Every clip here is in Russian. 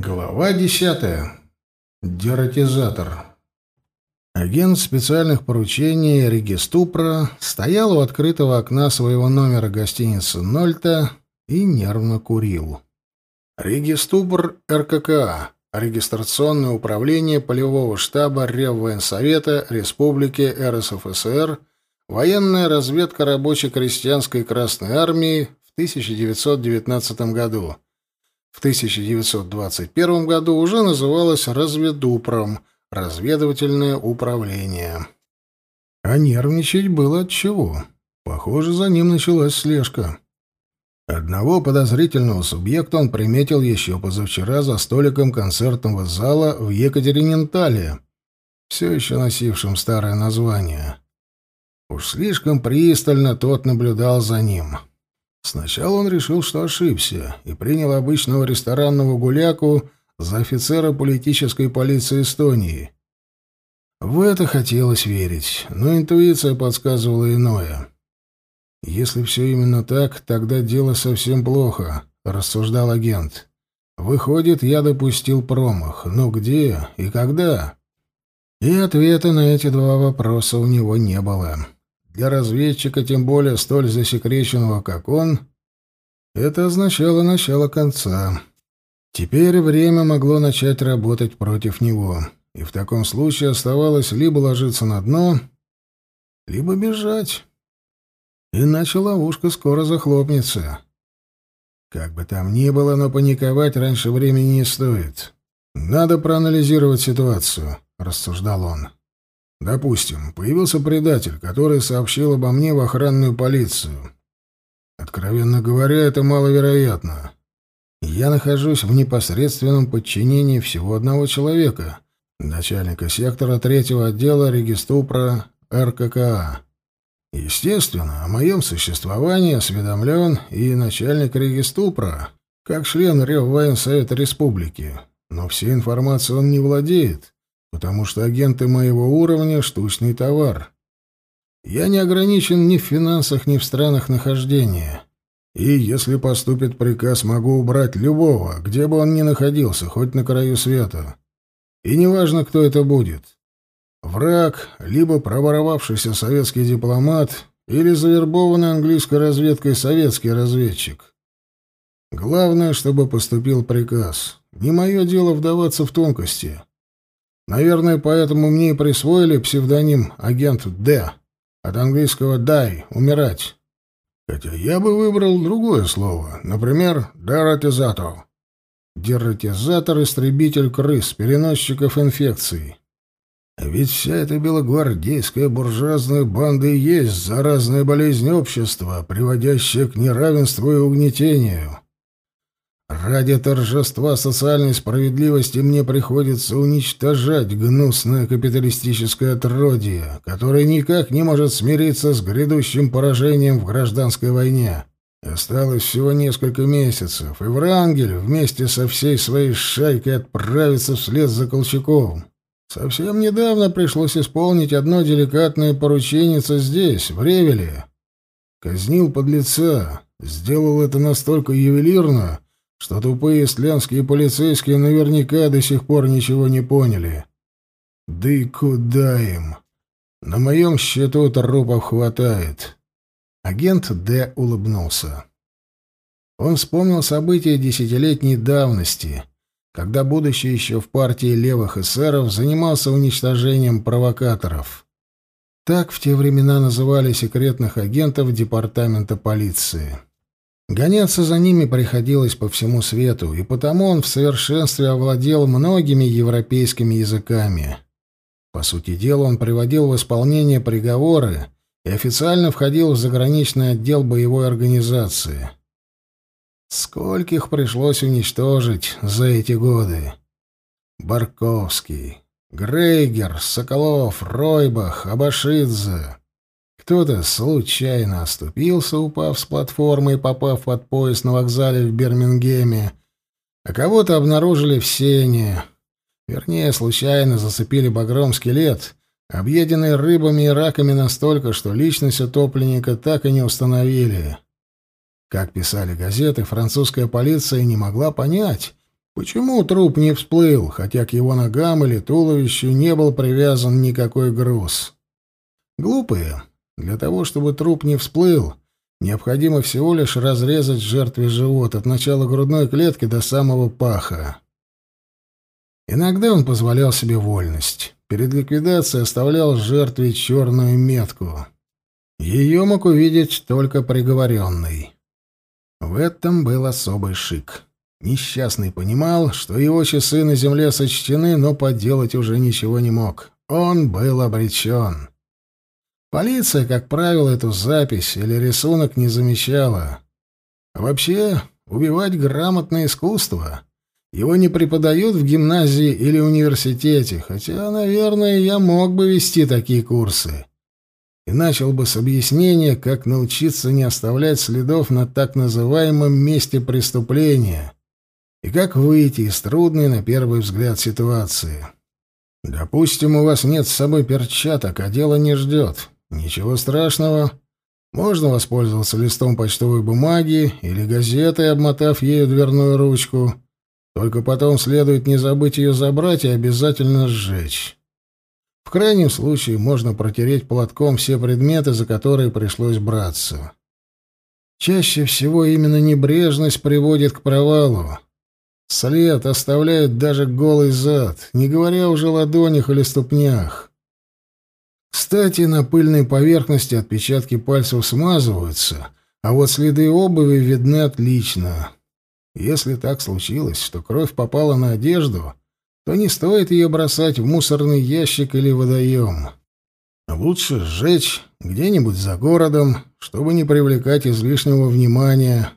Глава десятая. Дератизатор. Агент специальных поручений Региступра стоял у открытого окна своего номера гостиницы «Нольта» и нервно курил. Региступр РККА. Регистрационное управление полевого штаба Реввоенсовета Республики РСФСР. Военная разведка рабоче-крестьянской Красной Армии в 1919 году в 1921 году уже называлось разведупром, разведывательное управление. А нервничать было от чего. Похоже, за ним началась слежка. Одного подозрительного субъекта он приметил еще позавчера за столиком концертного зала в Екатеринентале, все еще носившим старое название. Уж слишком пристально тот наблюдал за ним. Сначала он решил, что ошибся, и принял обычного ресторанного гуляку за офицера политической полиции Эстонии. В это хотелось верить, но интуиция подсказывала иное. «Если все именно так, тогда дело совсем плохо», — рассуждал агент. «Выходит, я допустил промах. Но где и когда?» И ответа на эти два вопроса у него не было. Для разведчика, тем более столь засекреченного, как он, это означало начало конца. Теперь время могло начать работать против него, и в таком случае оставалось либо ложиться на дно, либо бежать. Иначе ловушка скоро захлопнется. Как бы там ни было, но паниковать раньше времени не стоит. Надо проанализировать ситуацию, рассуждал он. Допустим, появился предатель, который сообщил обо мне в охранную полицию. Откровенно говоря, это маловероятно. Я нахожусь в непосредственном подчинении всего одного человека, начальника сектора третьего отдела региступра РККА. Естественно, о моем существовании осведомлен и начальник региступра, как член Реввоенсовета Республики. Но всей информацией он не владеет, потому что агенты моего уровня — штучный товар. Я не ограничен ни в финансах, ни в странах нахождения. И если поступит приказ, могу убрать любого, где бы он ни находился, хоть на краю света. И неважно, кто это будет. Враг, либо проворовавшийся советский дипломат, или завербованный английской разведкой советский разведчик. Главное, чтобы поступил приказ. Не мое дело вдаваться в тонкости. Наверное, поэтому мне и присвоили псевдоним агент Д, от английского «die» — «умирать». Хотя я бы выбрал другое слово, например, «дератизатор». Дератизатор — истребитель крыс, переносчиков инфекций. А ведь вся эта белогвардейская буржуазная банда и есть заразная болезнь общества, приводящая к неравенству и угнетению. Ради торжества социальной справедливости мне приходится уничтожать гнусное капиталистическое отродье, которое никак не может смириться с грядущим поражением в гражданской войне. Осталось всего несколько месяцев, и Врангель вместе со всей своей шайкой отправится вслед за Колчаковым. Совсем недавно пришлось исполнить одно деликатное поручение здесь, в Ревеле. Казнил подлеца, сделал это настолько ювелирно, что тупые исландские полицейские наверняка до сих пор ничего не поняли. Да и куда им? На моем счету трупов хватает. Агент Д. улыбнулся. Он вспомнил события десятилетней давности, когда будущий еще в партии левых эсеров занимался уничтожением провокаторов. Так в те времена называли секретных агентов департамента полиции. Гоняться за ними приходилось по всему свету, и потому он в совершенстве овладел многими европейскими языками. По сути дела, он приводил в исполнение приговоры и официально входил в заграничный отдел боевой организации. Скольких пришлось уничтожить за эти годы? Барковский, Грейгер, Соколов, Ройбах, Абашидзе. Кто-то случайно оступился, упав с платформы и попав под поезд на вокзале в Бирмингеме, а кого-то обнаружили в сене. Вернее, случайно зацепили багром скелет, объеденный рыбами и раками настолько, что личность утопленника так и не установили. Как писали газеты, французская полиция не могла понять, Почему труп не всплыл, хотя к его ногам или туловищу не был привязан никакой груз? Глупые. Для того, чтобы труп не всплыл, необходимо всего лишь разрезать жертве живот от начала грудной клетки до самого паха. Иногда он позволял себе вольность. Перед ликвидацией оставлял жертве черную метку. Ее мог увидеть только приговоренный. В этом был особый шик. Несчастный понимал, что его часы на земле сочтены, но поделать уже ничего не мог. Он был обречен. Полиция, как правило, эту запись или рисунок не замечала. А вообще, убивать грамотное искусство. Его не преподают в гимназии или университете, хотя, наверное, я мог бы вести такие курсы. И начал бы с объяснения, как научиться не оставлять следов на так называемом месте преступления — и как выйти из трудной на первый взгляд ситуации. Допустим, у вас нет с собой перчаток, а дело не ждет. Ничего страшного. Можно воспользоваться листом почтовой бумаги или газетой, обмотав ею дверную ручку. Только потом следует не забыть ее забрать и обязательно сжечь. В крайнем случае можно протереть платком все предметы, за которые пришлось браться. Чаще всего именно небрежность приводит к провалу. След оставляет даже голый зад, не говоря уже о ладонях или ступнях. Кстати, на пыльной поверхности отпечатки пальцев смазываются, а вот следы обуви видны отлично. Если так случилось, что кровь попала на одежду, то не стоит ее бросать в мусорный ящик или водоем. Лучше сжечь где-нибудь за городом, чтобы не привлекать излишнего внимания,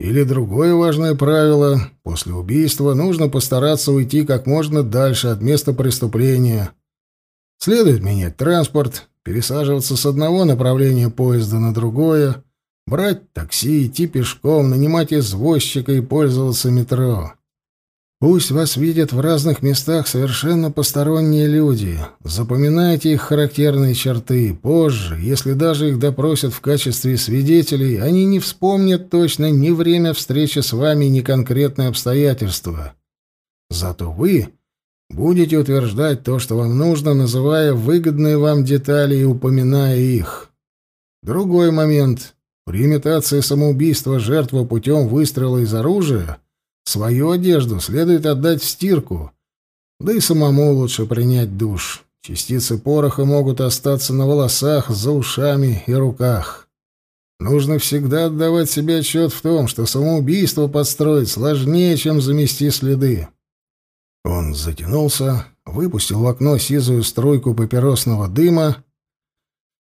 или другое важное правило — после убийства нужно постараться уйти как можно дальше от места преступления. Следует менять транспорт, пересаживаться с одного направления поезда на другое, брать такси, идти пешком, нанимать извозчика и пользоваться метро. Пусть вас видят в разных местах совершенно посторонние люди. Запоминайте их характерные черты. Позже, если даже их допросят в качестве свидетелей, они не вспомнят точно ни время встречи с вами, ни конкретные обстоятельства. Зато вы будете утверждать то, что вам нужно, называя выгодные вам детали и упоминая их. Другой момент. При имитации самоубийства жертвы путем выстрела из оружия — Свою одежду следует отдать в стирку, да и самому лучше принять душ. Частицы пороха могут остаться на волосах, за ушами и руках. Нужно всегда отдавать себе отчет в том, что самоубийство подстроить сложнее, чем замести следы. Он затянулся, выпустил в окно сизую струйку папиросного дыма,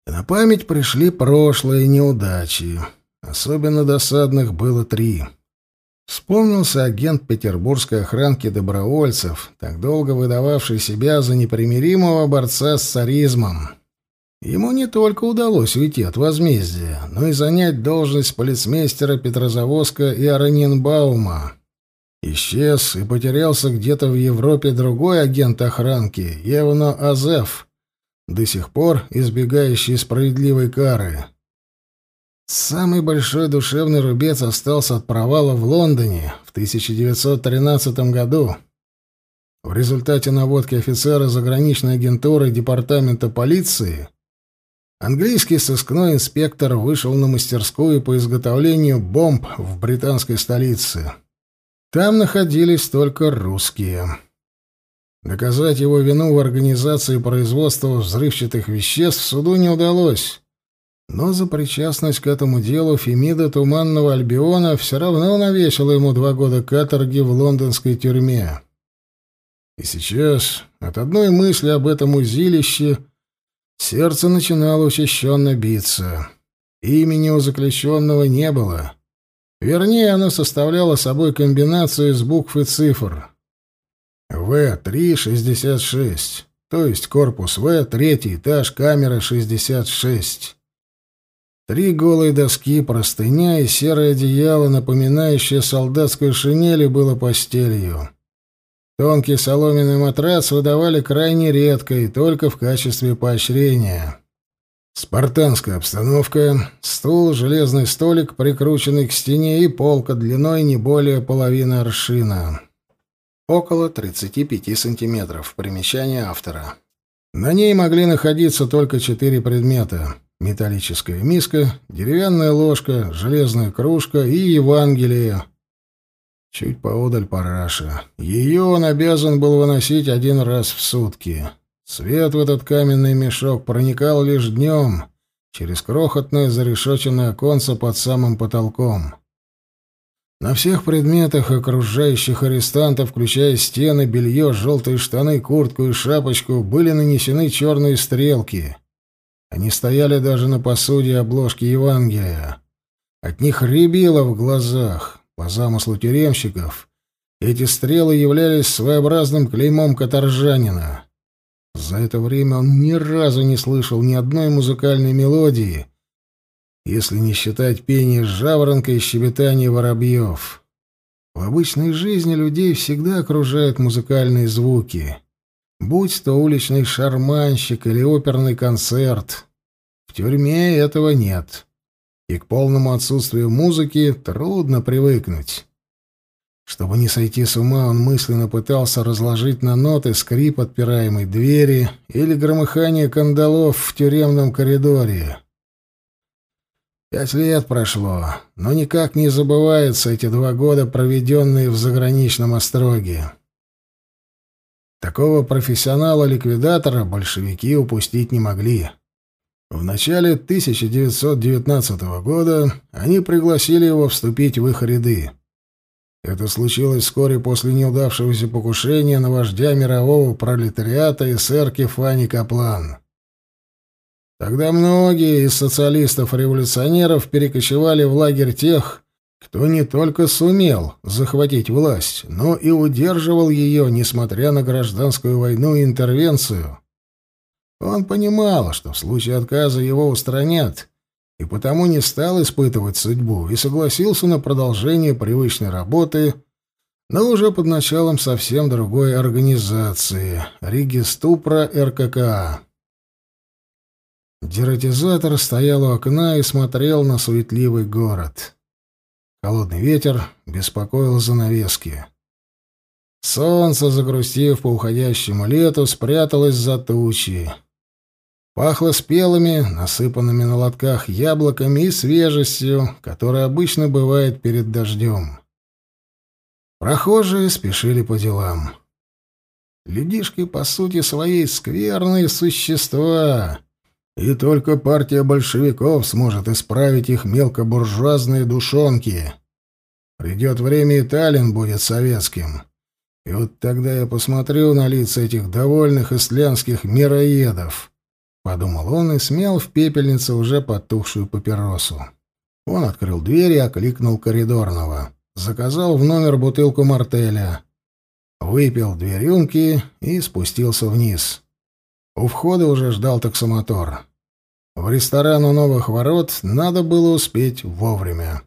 и на память пришли прошлые неудачи. Особенно досадных было три — Вспомнился агент петербургской охранки добровольцев, так долго выдававший себя за непримиримого борца с царизмом. Ему не только удалось уйти от возмездия, но и занять должность полицмейстера Петрозаводска и Аранинбаума. Исчез и потерялся где-то в Европе другой агент охранки, Евно Азеф, до сих пор избегающий справедливой кары. Самый большой душевный рубец остался от провала в Лондоне в 1913 году. В результате наводки офицера заграничной агентуры департамента полиции английский сыскной инспектор вышел на мастерскую по изготовлению бомб в британской столице. Там находились только русские. Доказать его вину в организации производства взрывчатых веществ суду не удалось. Но за причастность к этому делу Фемида Туманного Альбиона все равно навесила ему два года каторги в лондонской тюрьме. И сейчас от одной мысли об этом узилище сердце начинало учащенно биться. Имени у заключенного не было. Вернее, оно составляло собой комбинацию из букв и цифр. В-366, то есть корпус В, третий этаж, камера 66. Три голые доски, простыня и серое одеяло, напоминающее солдатскую шинель, было постелью. Тонкий соломенный матрас выдавали крайне редко и только в качестве поощрения. Спартанская обстановка, стул, железный столик, прикрученный к стене, и полка длиной не более половины аршина. около 35 сантиметров. Примечание автора. На ней могли находиться только четыре предмета. Металлическая миска, деревянная ложка, железная кружка и Евангелие. Чуть поодаль параша. Ее он обязан был выносить один раз в сутки. Свет в этот каменный мешок проникал лишь днем, через крохотное зарешоченное оконце под самым потолком. На всех предметах окружающих арестантов, включая стены, белье, желтые штаны, куртку и шапочку, были нанесены черные стрелки. Они стояли даже на посуде обложки Евангелия. От них рябило в глазах. По замыслу тюремщиков, эти стрелы являлись своеобразным клеймом каторжанина. За это время он ни разу не слышал ни одной музыкальной мелодии, если не считать пение жаворонка и щебетание воробьев. В обычной жизни людей всегда окружают музыкальные звуки, будь то уличный шарманщик или оперный концерт. В тюрьме этого нет, и к полному отсутствию музыки трудно привыкнуть. Чтобы не сойти с ума, он мысленно пытался разложить на ноты скрип отпираемой двери или громыхание кандалов в тюремном коридоре. Пять лет прошло, но никак не забываются эти два года, проведенные в заграничном остроге. Такого профессионала-ликвидатора большевики упустить не могли. В начале 1919 года они пригласили его вступить в их ряды. Это случилось вскоре после неудавшегося покушения на вождя мирового пролетариата эсер Кефани Каплан. Тогда многие из социалистов-революционеров перекочевали в лагерь тех, кто не только сумел захватить власть, но и удерживал ее, несмотря на гражданскую войну и интервенцию. Он понимал, что в случае отказа его устранят, и потому не стал испытывать судьбу и согласился на продолжение привычной работы, но уже под началом совсем другой организации — Ригиступра РККА. Дератизатор стоял у окна и смотрел на суетливый город. Холодный ветер беспокоил занавески. Солнце, загрустив по уходящему лету, спряталось за тучи. Пахло спелыми, насыпанными на лотках яблоками и свежестью, которая обычно бывает перед дождем. Прохожие спешили по делам. Людишки, по сути своей, скверные существа — и только партия большевиков сможет исправить их мелкобуржуазные душонки. Придет время, и Таллин будет советским. И вот тогда я посмотрю на лица этих довольных исландских мироедов. Подумал он и смел в пепельнице уже потухшую папиросу. Он открыл дверь и окликнул коридорного. Заказал в номер бутылку мартеля. Выпил две рюмки и спустился вниз. У входа уже ждал таксомотор. В ресторан у новых ворот надо было успеть вовремя.